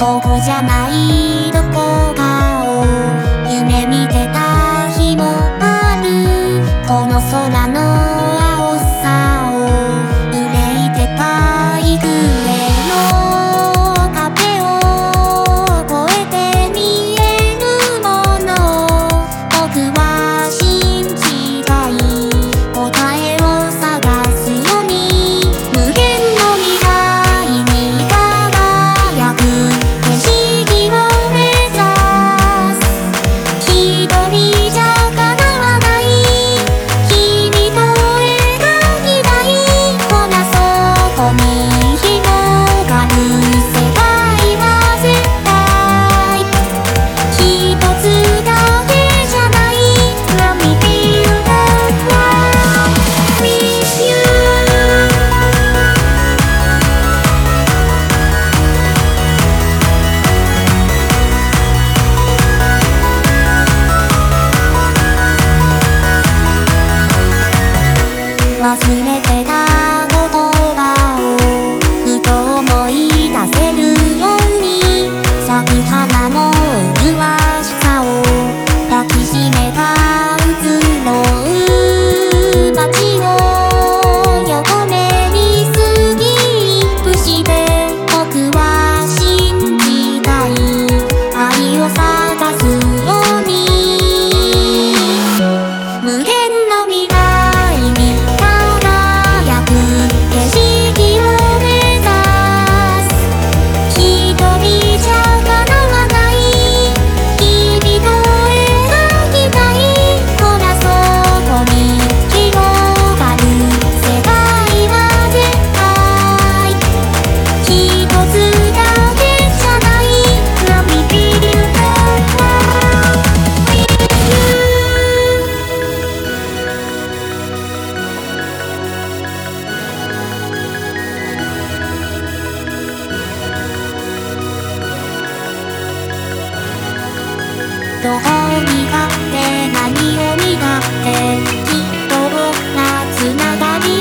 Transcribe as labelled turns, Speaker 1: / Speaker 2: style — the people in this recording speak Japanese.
Speaker 1: ここじゃないどこかを夢見てた日もある。この空の 가슴에 どこって何をってきっと僕がつながり